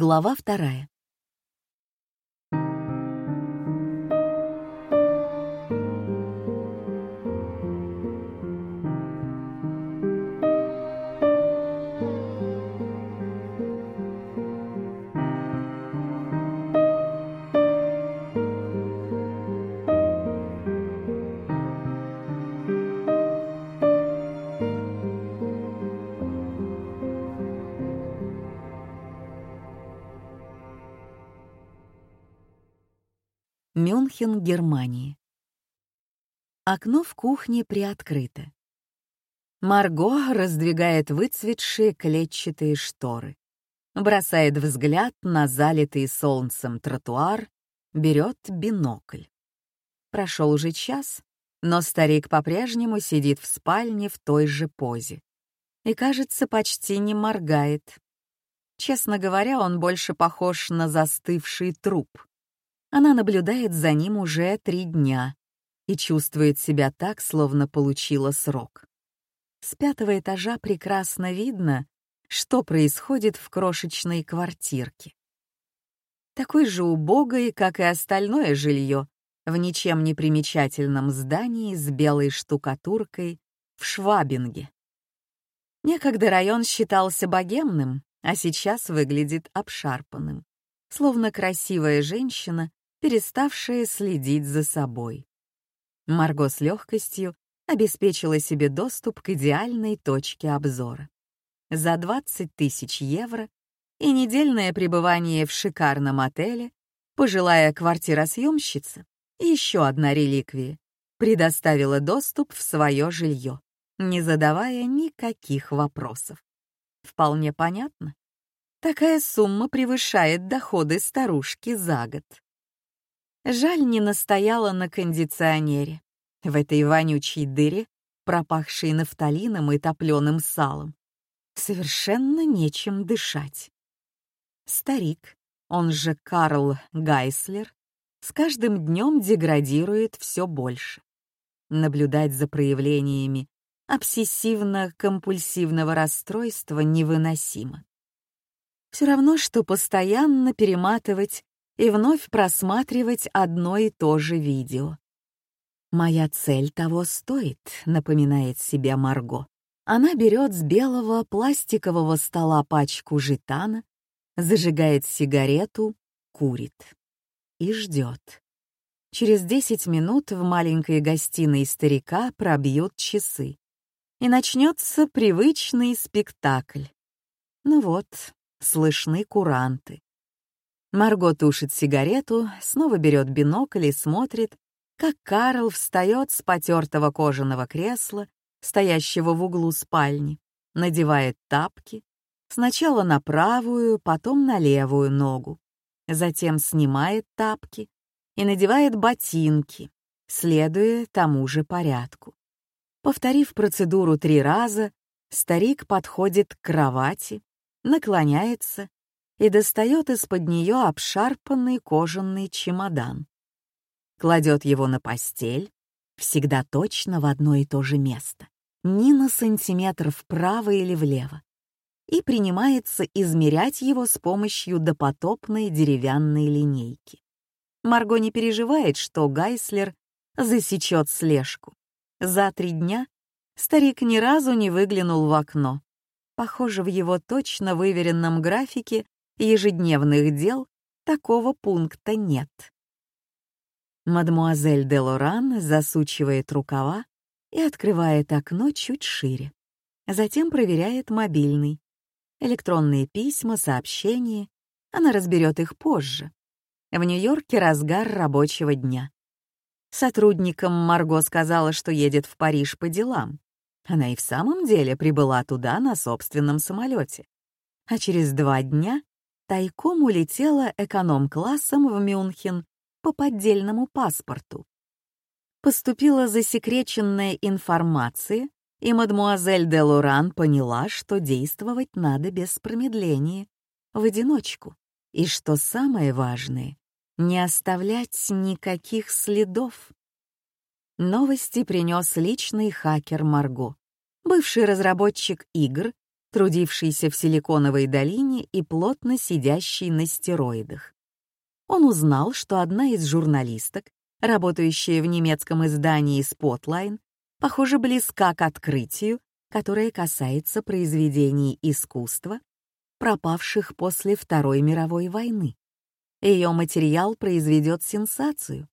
Глава вторая. Мюнхен, Германия. Окно в кухне приоткрыто. Марго раздвигает выцветшие клетчатые шторы, бросает взгляд на залитый солнцем тротуар, берет бинокль. Прошел уже час, но старик по-прежнему сидит в спальне в той же позе и, кажется, почти не моргает. Честно говоря, он больше похож на застывший труп — она наблюдает за ним уже три дня и чувствует себя так, словно получила срок. С пятого этажа прекрасно видно, что происходит в крошечной квартирке. Такой же убогой, как и остальное жилье, в ничем не примечательном здании с белой штукатуркой в Швабинге. Некогда район считался богемным, а сейчас выглядит обшарпанным, словно красивая женщина переставшая следить за собой. Марго с легкостью обеспечила себе доступ к идеальной точке обзора. За 20 тысяч евро и недельное пребывание в шикарном отеле пожилая квартиросъемщица, еще одна реликвия, предоставила доступ в свое жилье, не задавая никаких вопросов. Вполне понятно. Такая сумма превышает доходы старушки за год. Жаль, не настояла на кондиционере. В этой вонючей дыре, пропахшей нафталином и топленым салом, совершенно нечем дышать. Старик, он же Карл Гайслер, с каждым днем деградирует все больше. Наблюдать за проявлениями обсессивно-компульсивного расстройства невыносимо. Все равно, что постоянно перематывать и вновь просматривать одно и то же видео. «Моя цель того стоит», — напоминает себе Марго. Она берет с белого пластикового стола пачку жетана, зажигает сигарету, курит и ждет. Через десять минут в маленькой гостиной старика пробьют часы, и начнется привычный спектакль. Ну вот, слышны куранты. Марго тушит сигарету, снова берет бинокль и смотрит, как Карл встает с потертого кожаного кресла, стоящего в углу спальни, надевает тапки, сначала на правую, потом на левую ногу, затем снимает тапки и надевает ботинки, следуя тому же порядку. Повторив процедуру три раза, старик подходит к кровати, наклоняется и достает из-под нее обшарпанный кожаный чемодан. Кладет его на постель, всегда точно в одно и то же место, ни на сантиметр вправо или влево, и принимается измерять его с помощью допотопной деревянной линейки. Марго не переживает, что Гайслер засечет слежку. За три дня старик ни разу не выглянул в окно. Похоже, в его точно выверенном графике ежедневных дел такого пункта нет. Мадмуазель де Лоран засучивает рукава и открывает окно чуть шире. Затем проверяет мобильный. Электронные письма, сообщения. Она разберет их позже. В Нью-Йорке разгар рабочего дня. Сотрудникам Марго сказала, что едет в Париж по делам. Она и в самом деле прибыла туда на собственном самолете. А через два дня тайком улетела эконом-классом в Мюнхен по поддельному паспорту. Поступила засекреченная информация, и мадмуазель де Лоран поняла, что действовать надо без промедления, в одиночку, и, что самое важное, не оставлять никаких следов. Новости принес личный хакер Марго, бывший разработчик игр трудившийся в Силиконовой долине и плотно сидящий на стероидах. Он узнал, что одна из журналисток, работающая в немецком издании Spotline, похоже, близка к открытию, которое касается произведений искусства, пропавших после Второй мировой войны. Ее материал произведет сенсацию.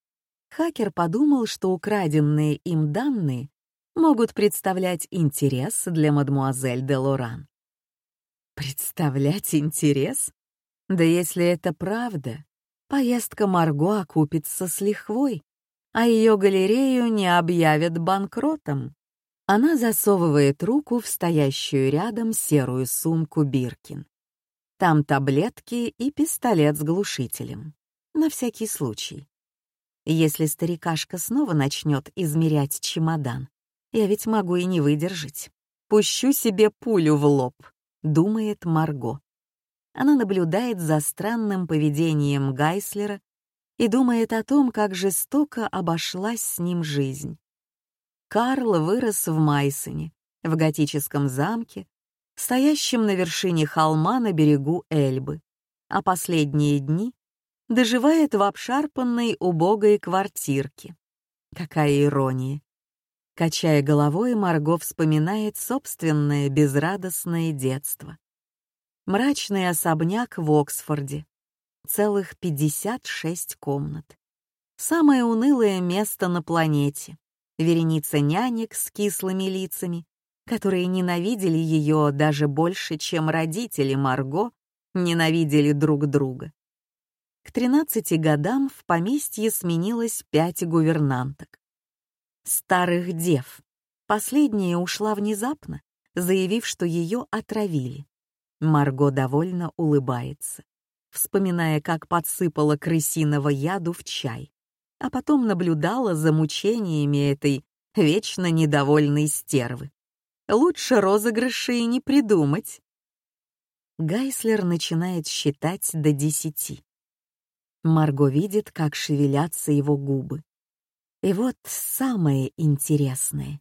Хакер подумал, что украденные им данные могут представлять интерес для мадмуазель де Лоран. Представлять интерес? Да если это правда, поездка Марго окупится с лихвой, а ее галерею не объявят банкротом. Она засовывает руку в стоящую рядом серую сумку Биркин. Там таблетки и пистолет с глушителем. На всякий случай. Если старикашка снова начнет измерять чемодан, я ведь могу и не выдержать. Пущу себе пулю в лоб, думает Марго. Она наблюдает за странным поведением Гайслера и думает о том, как жестоко обошлась с ним жизнь. Карл вырос в Майсоне, в готическом замке, стоящем на вершине холма на берегу Эльбы, а последние дни доживает в обшарпанной убогой квартирке. Какая ирония! Качая головой, Марго вспоминает собственное безрадостное детство. Мрачный особняк в Оксфорде. Целых 56 комнат. Самое унылое место на планете. Вереница нянек с кислыми лицами, которые ненавидели ее даже больше, чем родители Марго ненавидели друг друга. К 13 годам в поместье сменилось пять гувернанток. Старых дев. Последняя ушла внезапно, заявив, что ее отравили. Марго довольно улыбается, вспоминая, как подсыпала крысиного яду в чай, а потом наблюдала за мучениями этой вечно недовольной стервы. Лучше розыгрыши не придумать. Гайслер начинает считать до десяти. Марго видит, как шевелятся его губы. И вот самое интересное.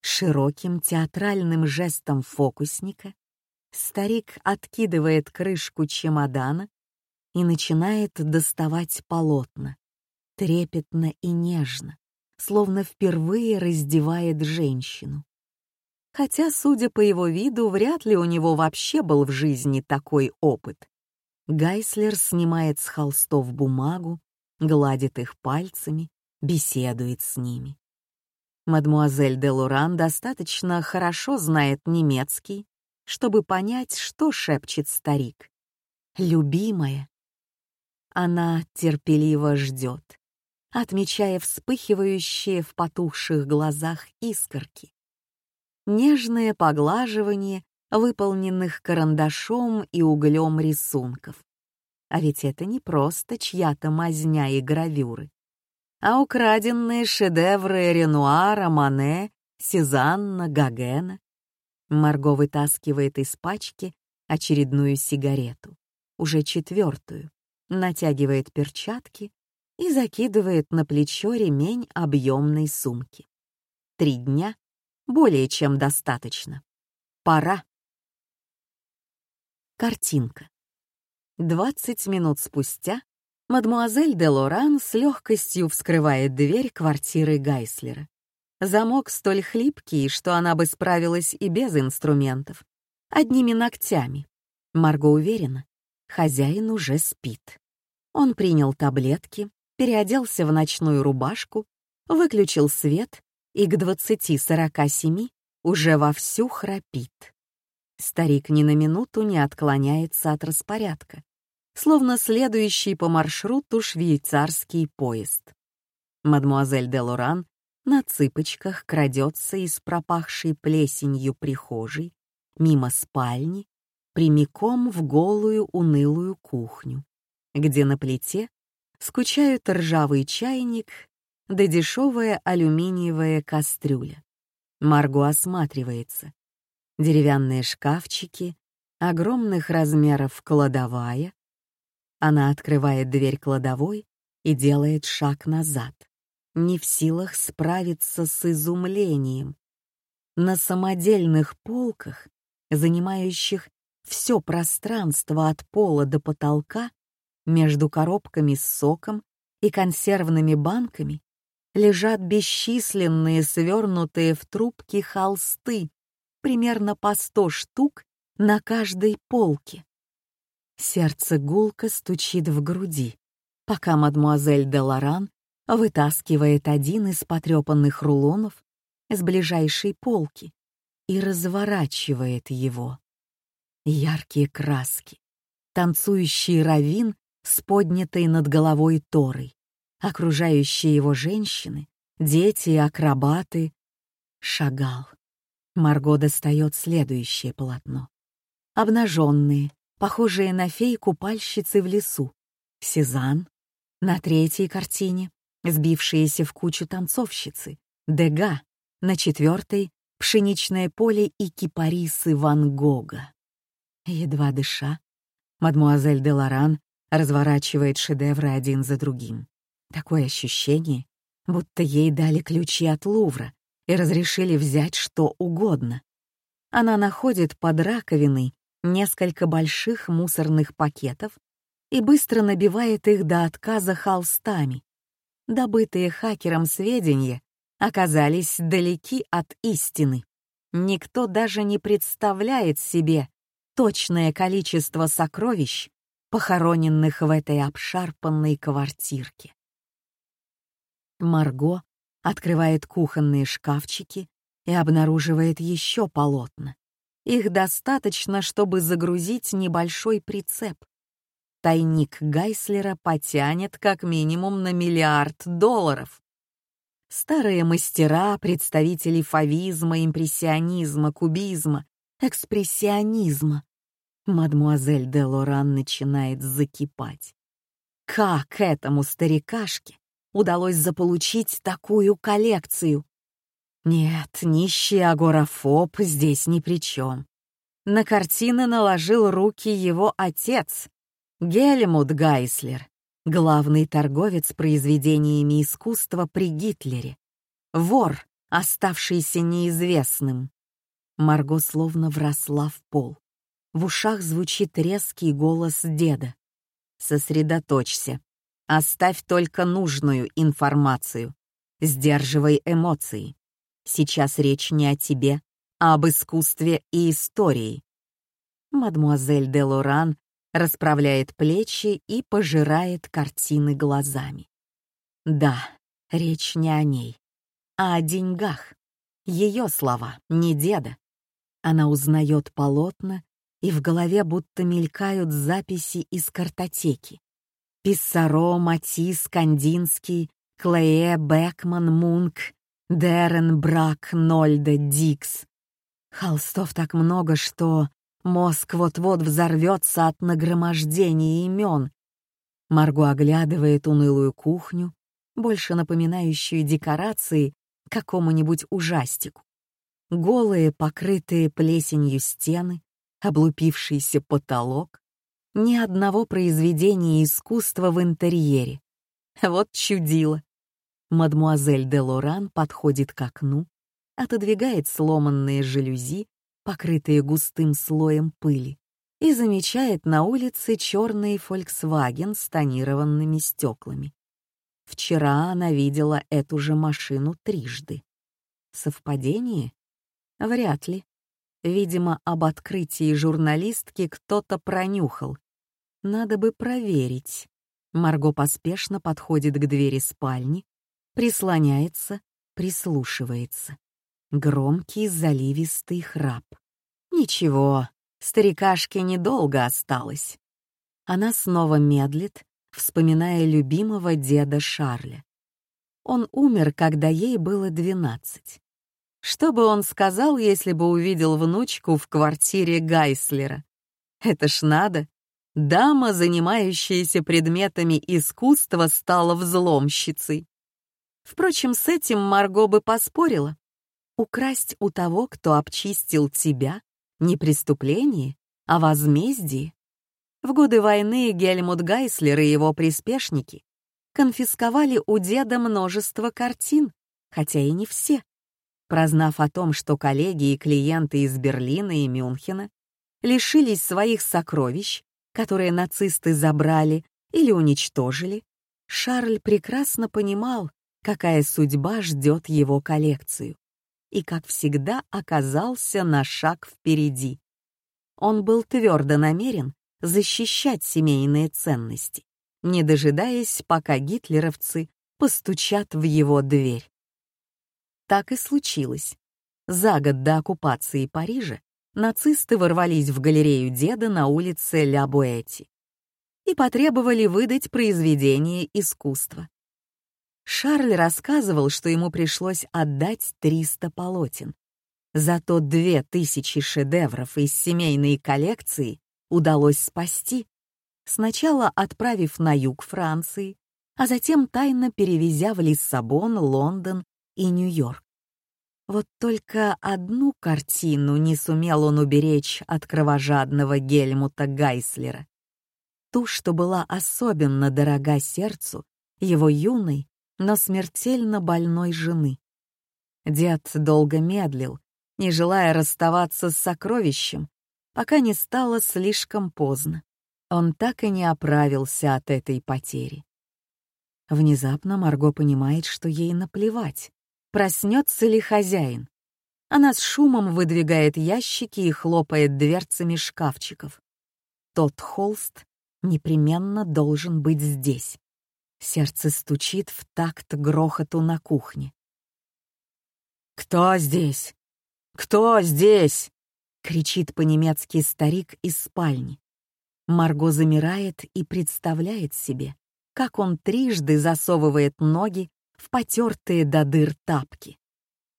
Широким театральным жестом фокусника старик откидывает крышку чемодана и начинает доставать полотна, трепетно и нежно, словно впервые раздевает женщину. Хотя, судя по его виду, вряд ли у него вообще был в жизни такой опыт. Гайслер снимает с холстов бумагу, гладит их пальцами, беседует с ними. Мадмуазель де Луран достаточно хорошо знает немецкий, чтобы понять, что шепчет старик. «Любимая». Она терпеливо ждет, отмечая вспыхивающие в потухших глазах искорки нежное поглаживание выполненных карандашом и углем рисунков. А ведь это не просто чья-то мазня и гравюры, а украденные шедевры Ренуара, Мане, Сезанна, Гогена. Марго вытаскивает из пачки очередную сигарету, уже четвертую, натягивает перчатки и закидывает на плечо ремень объемной сумки. Три дня более чем достаточно. Пора. Картинка. 20 минут спустя мадмуазель де Лоран с легкостью вскрывает дверь квартиры Гайслера. Замок столь хлипкий, что она бы справилась и без инструментов. Одними ногтями. Марго уверена, хозяин уже спит. Он принял таблетки, переоделся в ночную рубашку, выключил свет и к двадцати сорока семи уже вовсю храпит. Старик ни на минуту не отклоняется от распорядка, словно следующий по маршруту швейцарский поезд. Мадмуазель де Лоран на цыпочках крадется из пропахшей плесенью прихожей, мимо спальни, прямиком в голую унылую кухню, где на плите скучают ржавый чайник да дешевая алюминиевая кастрюля. Марго осматривается. Деревянные шкафчики, огромных размеров кладовая. Она открывает дверь кладовой и делает шаг назад, не в силах справиться с изумлением. На самодельных полках занимающих все пространство от пола до потолка, между коробками с соком и консервными банками лежат бесчисленные свернутые в трубки холсты, примерно по сто штук на каждой полке. Сердце гулко стучит в груди, пока мадмуазель де Лоран вытаскивает один из потрепанных рулонов с ближайшей полки и разворачивает его. Яркие краски, танцующий равин с поднятой над головой торой, окружающие его женщины, дети акробаты. Шагал. Марго достает следующее полотно. Обнаженные, похожие на фей купальщицы в лесу. Сезанн. На третьей картине сбившиеся в кучу танцовщицы. Дега. На четвертой — пшеничное поле и кипарисы Ван Гога. Едва дыша, мадмуазель де Лоран разворачивает шедевры один за другим. Такое ощущение, будто ей дали ключи от Лувра и разрешили взять что угодно. Она находит под раковиной несколько больших мусорных пакетов и быстро набивает их до отказа холстами. Добытые хакером сведения оказались далеки от истины. Никто даже не представляет себе точное количество сокровищ, похороненных в этой обшарпанной квартирке. Марго открывает кухонные шкафчики и обнаруживает еще полотна. Их достаточно, чтобы загрузить небольшой прицеп. Тайник Гайслера потянет как минимум на миллиард долларов. Старые мастера, представители фавизма, импрессионизма, кубизма, экспрессионизма. Мадмуазель де Лоран начинает закипать. Как этому старикашке удалось заполучить такую коллекцию? Нет, нищий агорафоб здесь ни при чем. На картины наложил руки его отец, Гельмут Гайслер, главный торговец произведениями искусства при Гитлере, вор, оставшийся неизвестным. Марго словно вросла в пол. В ушах звучит резкий голос деда. «Сосредоточься. Оставь только нужную информацию. Сдерживай эмоции. Сейчас речь не о тебе, а об искусстве и истории». Мадмуазель де Лоран расправляет плечи и пожирает картины глазами. Да, речь не о ней, а о деньгах. Ее слова, не деда. Она узнает полотна, и в голове будто мелькают записи из картотеки. Писсаро, Матис, Кандинский, Клее, Бекман, Мунк, Дерен, Брак, Нольда, Дикс. Холстов так много, что мозг вот-вот взорвется от нагромождения имен. Марго оглядывает унылую кухню, больше напоминающую декорации какому-нибудь ужастику. Голые, покрытые плесенью стены, облупившийся потолок, ни одного произведения искусства в интерьере. Вот чудило. Мадмуазель де Лоран подходит к окну, отодвигает сломанные жалюзи, покрытые густым слоем пыли, и замечает на улице черный Volkswagen с тонированными стеклами. Вчера она видела эту же машину трижды. Совпадение? Вряд ли. Видимо, об открытии журналистки кто-то пронюхал. Надо бы проверить. Марго поспешно подходит к двери спальни, прислоняется, прислушивается. Громкий заливистый храп. Ничего, старикашке недолго осталось. Она снова медлит, вспоминая любимого деда Шарля. Он умер, когда ей было двенадцать. Что бы он сказал, если бы увидел внучку в квартире Гайслера? Это ж надо. Дама, занимающаяся предметами искусства, стала взломщицей. Впрочем, с этим Марго бы поспорила. Украсть у того, кто обчистил тебя, не преступление, а возмездие. В годы войны Гельмут Гайслер и его приспешники конфисковали у деда множество картин, хотя и не все. Прознав о том, что коллеги и клиенты из Берлина и Мюнхена лишились своих сокровищ, которые нацисты забрали или уничтожили, Шарль прекрасно понимал, какая судьба ждет его коллекцию, и, как всегда, оказался на шаг впереди. Он был твердо намерен защищать семейные ценности, не дожидаясь, пока гитлеровцы постучат в его дверь. Так и случилось. За год до оккупации Парижа нацисты ворвались в галерею деда на улице Ля Буэти и потребовали выдать произведение искусства. Шарль рассказывал, что ему пришлось отдать 300 полотен. Зато две тысячи шедевров из семейной коллекции удалось спасти, сначала отправив на юг Франции, а затем тайно перевезя в Лиссабон, Лондон и Нью-Йорк. Вот только одну картину не сумел он уберечь от кровожадного Гельмута Гайслера. Ту, что была особенно дорога сердцу его юной, но смертельно больной жены. Дед долго медлил, не желая расставаться с сокровищем, пока не стало слишком поздно. Он так и не оправился от этой потери. Внезапно Марго понимает, что ей наплевать, проснется ли хозяин. Она с шумом выдвигает ящики и хлопает дверцами шкафчиков. Тот холст непременно должен быть здесь. Сердце стучит в такт грохоту на кухне. «Кто здесь? Кто здесь?» — кричит по-немецки старик из спальни. Марго замирает и представляет себе, как он трижды засовывает ноги в потертые до дыр тапки.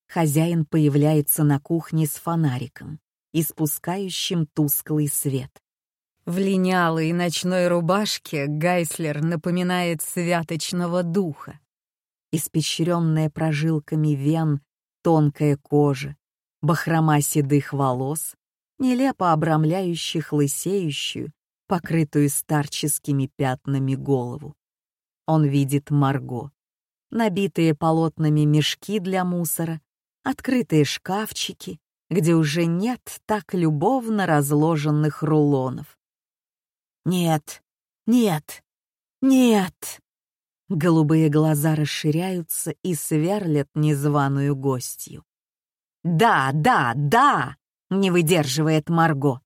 Хозяин появляется на кухне с фонариком, испускающим тусклый свет. В линялой ночной рубашке Гайслер напоминает святочного духа. Испещренная прожилками вен, тонкая кожа, бахрома седых волос, нелепо обрамляющих лысеющую, покрытую старческими пятнами голову. Он видит Марго. Набитые полотнами мешки для мусора, открытые шкафчики, где уже нет так любовно разложенных рулонов. Нет, нет, нет. Голубые глаза расширяются и сверлят незваную гостью. «Да, да, да!» — не выдерживает Марго.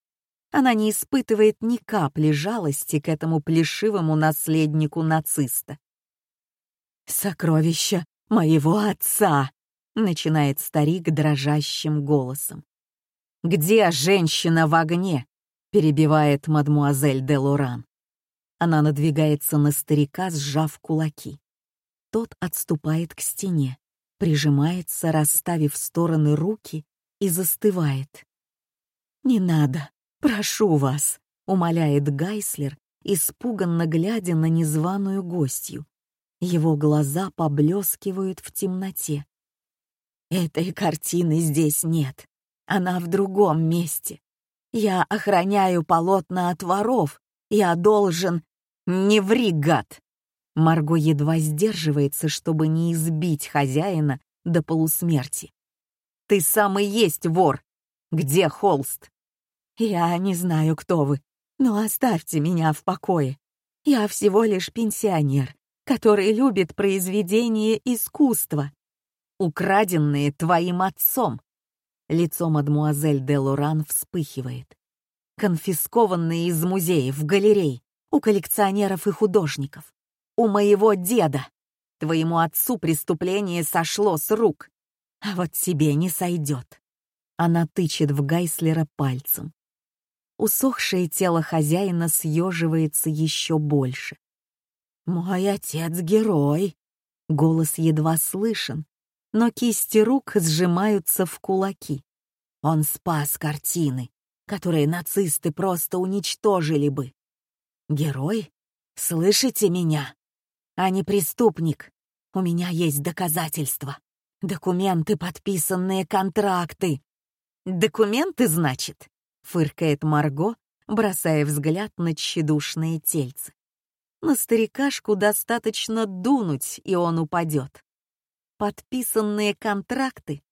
Она не испытывает ни капли жалости к этому плешивому наследнику нациста. «Сокровища моего отца!» — начинает старик дрожащим голосом. «Где женщина в огне?» — перебивает мадмуазель де Лоран. Она надвигается на старика, сжав кулаки. Тот отступает к стене, прижимается, расставив стороны руки и застывает. «Не надо, прошу вас», — умоляет Гайслер, испуганно глядя на незваную гостью. Его глаза поблескивают в темноте. «Этой картины здесь нет. Она в другом месте. Я охраняю полотна от воров. Я должен... Не ври, гад!» Марго едва сдерживается, чтобы не избить хозяина до полусмерти. «Ты сам и есть вор! Где холст?» «Я не знаю, кто вы, но оставьте меня в покое. Я всего лишь пенсионер, который любит произведения искусства, украденные твоим отцом. Лицо мадмуазель де Лоран вспыхивает. Конфискованные из музеев, галерей, у коллекционеров и художников. У моего деда. Твоему отцу преступление сошло с рук. А вот тебе не сойдет. Она тычет в Гайслера пальцем. Усохшее тело хозяина съеживается еще больше. «Мой отец — герой!» Голос едва слышен, но кисти рук сжимаются в кулаки. Он спас картины, которые нацисты просто уничтожили бы. Герой? Слышите меня? А не преступник. У меня есть доказательства. Документы, подписанные контракты. Документы, значит? Фыркает Марго, бросая взгляд на тщедушные тельцы. На старикашку достаточно дунуть, и он упадет подписанные контракты.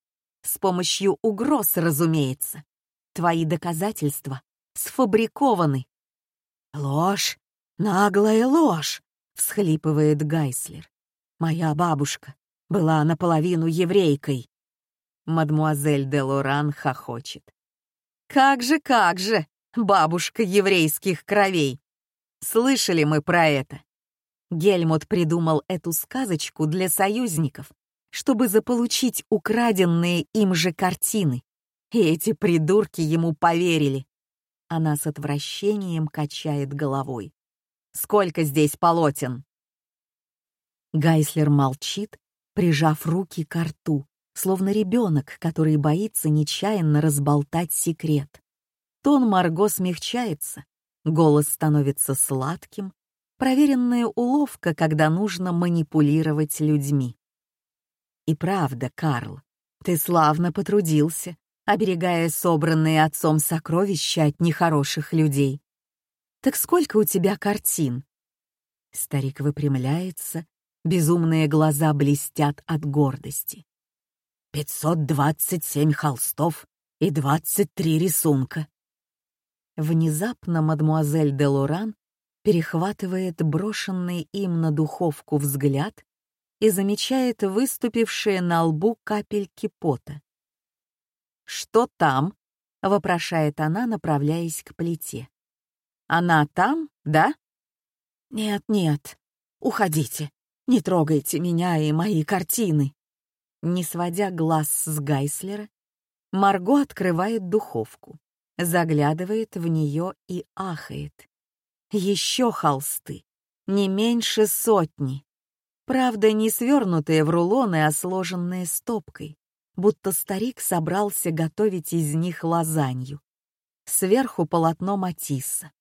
С помощью угроз, разумеется. Твои доказательства сфабрикованы. Ложь, наглая ложь, всхлипывает Гайслер. Моя бабушка была наполовину еврейкой. Мадмуазель де Лоран хохочет. Как же, как же, бабушка еврейских кровей. Слышали мы про это. Гельмут придумал эту сказочку для союзников, чтобы заполучить украденные им же картины. И эти придурки ему поверили. Она с отвращением качает головой. «Сколько здесь полотен?» Гайслер молчит, прижав руки к рту, словно ребенок, который боится нечаянно разболтать секрет. Тон Марго смягчается, голос становится сладким, проверенная уловка, когда нужно манипулировать людьми. И правда, Карл, ты славно потрудился, оберегая собранные отцом сокровища от нехороших людей. Так сколько у тебя картин? Старик выпрямляется, безумные глаза блестят от гордости. «Пятьсот двадцать семь холстов и двадцать три рисунка». Внезапно мадмуазель де Лоран перехватывает брошенный им на духовку взгляд и замечает выступившие на лбу капельки пота. «Что там?» — вопрошает она, направляясь к плите. «Она там, да?» «Нет, нет, уходите, не трогайте меня и мои картины». Не сводя глаз с Гайслера, Марго открывает духовку, заглядывает в нее и ахает. Еще холсты, не меньше сотни. Правда, не свернутые в рулоны, а сложенные стопкой, будто старик собрался готовить из них лазанью. Сверху полотно Матисса.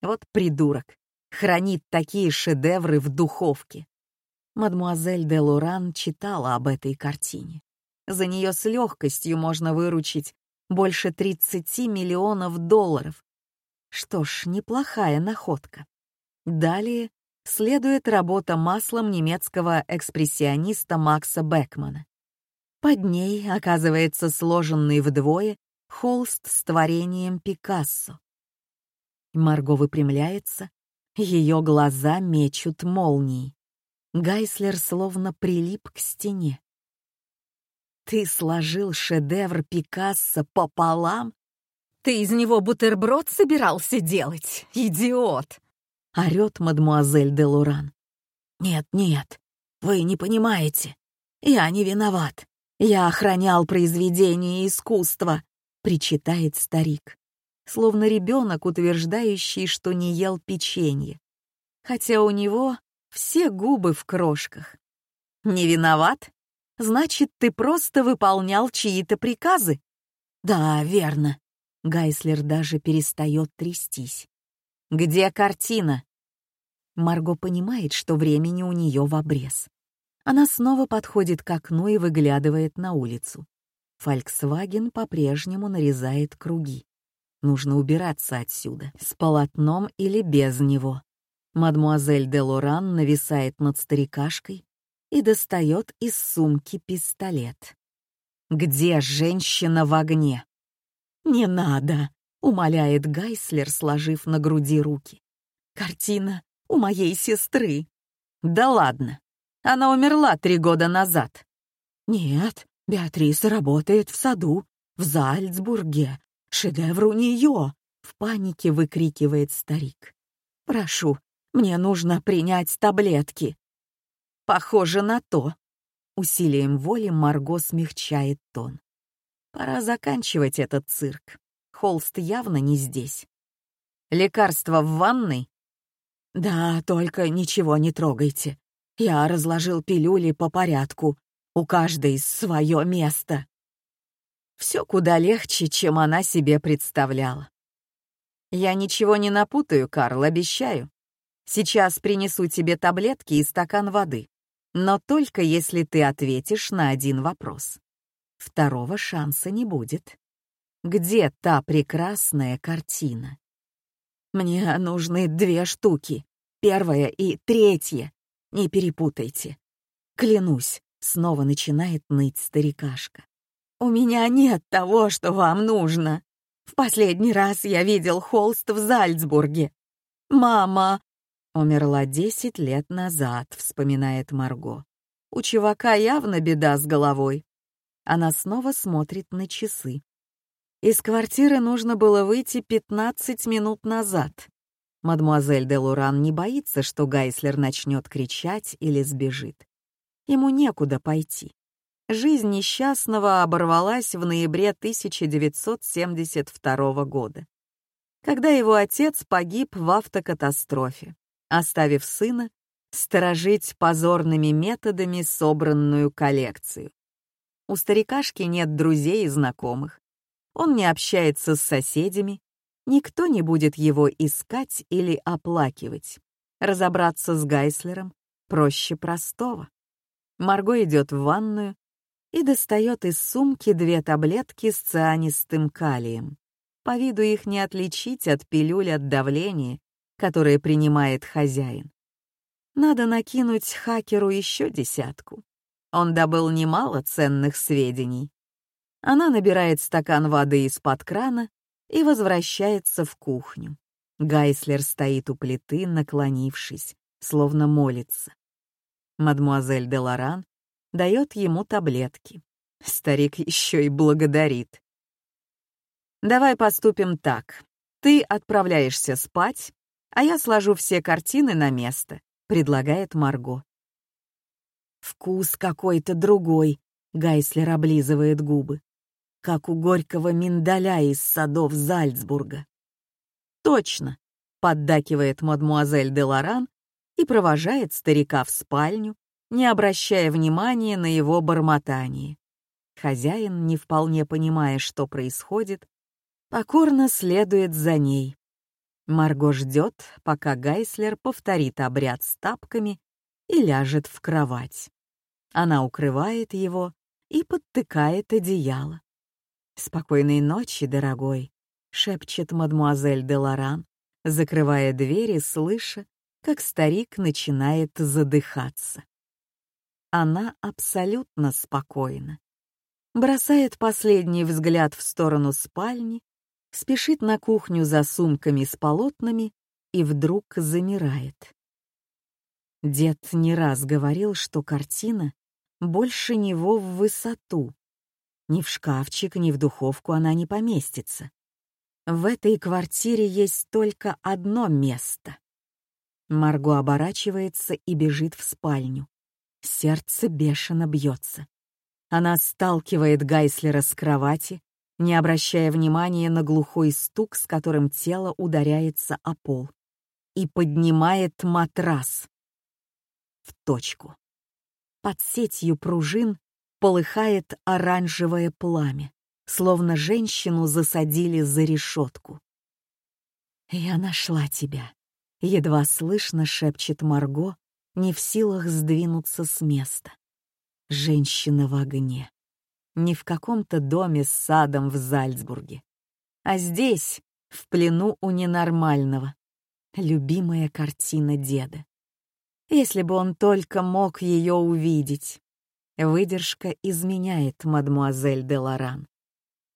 Вот придурок, хранит такие шедевры в духовке. Мадмуазель де Луран читала об этой картине. За нее с легкостью можно выручить больше 30 миллионов долларов. Что ж, неплохая находка. Далее следует работа маслом немецкого экспрессиониста Макса Бекмана. Под ней оказывается сложенный вдвое холст с творением Пикассо. Марго выпрямляется, ее глаза мечут молнии. Гайслер словно прилип к стене. «Ты сложил шедевр Пикассо пополам? Ты из него бутерброд собирался делать, идиот!» — орёт мадмуазель де Луран. «Нет, нет, вы не понимаете. Я не виноват. Я охранял произведение искусства», — причитает старик, словно ребенок, утверждающий, что не ел печенье. Хотя у него все губы в крошках. «Не виноват? Значит, ты просто выполнял чьи-то приказы?» «Да, верно». Гайслер даже перестает трястись. «Где картина?» Марго понимает, что времени у нее в обрез. Она снова подходит к окну и выглядывает на улицу. Фольксваген по-прежнему нарезает круги. Нужно убираться отсюда, с полотном или без него. Мадмуазель де Лоран нависает над старикашкой и достает из сумки пистолет. «Где женщина в огне?» «Не надо», — умоляет Гайслер, сложив на груди руки. «Картина у моей сестры». «Да ладно, она умерла три года назад». «Нет, Беатриса работает в саду, в Зальцбурге. Шедевр у нее!» — в панике выкрикивает старик. «Прошу, мне нужно принять таблетки». «Похоже на то». Усилием воли Марго смягчает тон. Пора заканчивать этот цирк. Холст явно не здесь. Лекарство в ванной? Да, только ничего не трогайте. Я разложил пилюли по порядку. У каждой свое место. Все куда легче, чем она себе представляла. Я ничего не напутаю, Карл, обещаю. Сейчас принесу тебе таблетки и стакан воды. Но только если ты ответишь на один вопрос. Второго шанса не будет. Где та прекрасная картина? Мне нужны две штуки. Первая и третья. Не перепутайте. Клянусь, снова начинает ныть старикашка. «У меня нет того, что вам нужно. В последний раз я видел холст в Зальцбурге. Мама!» «Умерла десять лет назад», — вспоминает Марго. «У чувака явно беда с головой». Она снова смотрит на часы. Из квартиры нужно было выйти 15 минут назад. Мадмуазель де Луран не боится, что Гайслер начнет кричать или сбежит. Ему некуда пойти. Жизнь несчастного оборвалась в ноябре 1972 года, когда его отец погиб в автокатастрофе, оставив сына сторожить позорными методами собранную коллекцию. У старикашки нет друзей и знакомых. Он не общается с соседями, никто не будет его искать или оплакивать. Разобраться с Гайслером проще простого. Марго идет в ванную и достает из сумки две таблетки с цианистым калием. По виду их не отличить от пилюль от давления, которые принимает хозяин. Надо накинуть хакеру еще десятку. Он добыл немало ценных сведений. Она набирает стакан воды из-под крана и возвращается в кухню. Гайслер стоит у плиты, наклонившись, словно молится. Мадмуазель де Лоран дает ему таблетки. Старик еще и благодарит. «Давай поступим так. Ты отправляешься спать, а я сложу все картины на место», — предлагает Марго. «Вкус какой-то другой», — Гайслер облизывает губы как у горького миндаля из садов Зальцбурга. «Точно», — поддакивает мадмуазель де Лоран и провожает старика в спальню, не обращая внимания на его бормотание. Хозяин, не вполне понимая, что происходит, покорно следует за ней. Марго ждет, пока Гайслер повторит обряд с тапками и ляжет в кровать. Она укрывает его и подтыкает одеяло. «Спокойной ночи, дорогой», — шепчет мадмуазель де Лоран, закрывая дверь и слыша, как старик начинает задыхаться. Она абсолютно спокойна. Бросает последний взгляд в сторону спальни, спешит на кухню за сумками с полотнами и вдруг замирает. Дед не раз говорил, что картина больше него в высоту, ни в шкафчик, ни в духовку она не поместится. В этой квартире есть только одно место. Марго оборачивается и бежит в спальню. Сердце бешено бьется. Она сталкивает Гайслера с кровати, не обращая внимания на глухой стук, с которым тело ударяется о пол, и поднимает матрас. В точку. Под сетью пружин полыхает оранжевое пламя, словно женщину засадили за решетку. «Я нашла тебя», — едва слышно шепчет Марго, не в силах сдвинуться с места. Женщина в огне. Не в каком-то доме с садом в Зальцбурге, а здесь, в плену у ненормального. Любимая картина деда. Если бы он только мог ее увидеть. Выдержка изменяет мадмуазель де Лоран.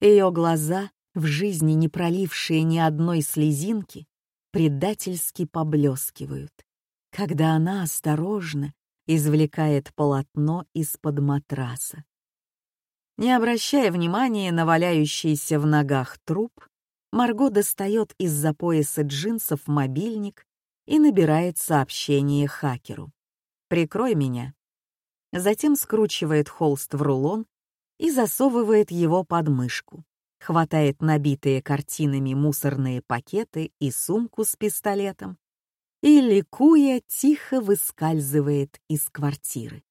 Ее глаза, в жизни не пролившие ни одной слезинки, предательски поблескивают, когда она осторожно извлекает полотно из-под матраса. Не обращая внимания на валяющийся в ногах труп, Марго достает из-за пояса джинсов мобильник и набирает сообщение хакеру. «Прикрой меня» затем скручивает холст в рулон и засовывает его под мышку, хватает набитые картинами мусорные пакеты и сумку с пистолетом и, ликуя, тихо выскальзывает из квартиры.